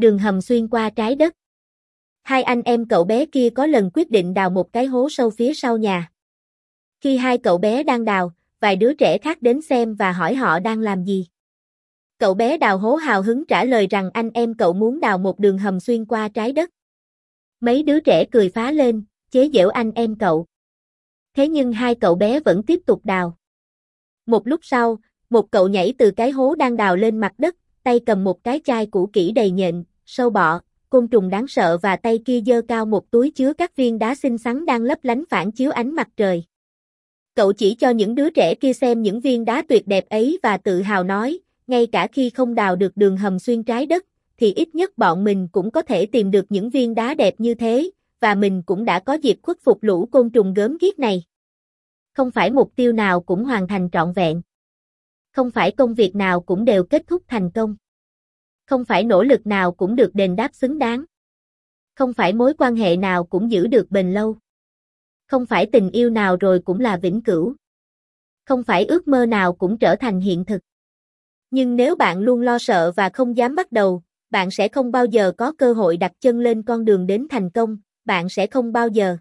Đường hầm xuyên qua trái đất. Hai anh em cậu bé kia có lần quyết định đào một cái hố sâu phía sau nhà. Khi hai cậu bé đang đào, vài đứa trẻ khác đến xem và hỏi họ đang làm gì. Cậu bé đào hố hào hứng trả lời rằng anh em cậu muốn đào một đường hầm xuyên qua trái đất. Mấy đứa trẻ cười phá lên, chế giễu anh em cậu. Thế nhưng hai cậu bé vẫn tiếp tục đào. Một lúc sau, một cậu nhảy từ cái hố đang đào lên mặt đất, tay cầm một cái chai cũ kỹ đầy nhện, sâu bọ, côn trùng đáng sợ và tay kia dơ cao một túi chứa các viên đá xinh xắn đang lấp lánh phản chiếu ánh mặt trời. Cậu chỉ cho những đứa trẻ kia xem những viên đá tuyệt đẹp ấy và tự hào nói, ngay cả khi không đào được đường hầm xuyên trái đất, thì ít nhất bọn mình cũng có thể tìm được những viên đá đẹp như thế, và mình cũng đã có dịp khuất phục lũ côn trùng gớm ghiếc này. Không phải mục tiêu nào cũng hoàn thành trọn vẹn. Không phải công việc nào cũng đều kết thúc thành công. Không phải nỗ lực nào cũng được đền đáp xứng đáng. Không phải mối quan hệ nào cũng giữ được bền lâu. Không phải tình yêu nào rồi cũng là vĩnh cửu. Không phải ước mơ nào cũng trở thành hiện thực. Nhưng nếu bạn luôn lo sợ và không dám bắt đầu, bạn sẽ không bao giờ có cơ hội đặt chân lên con đường đến thành công, bạn sẽ không bao giờ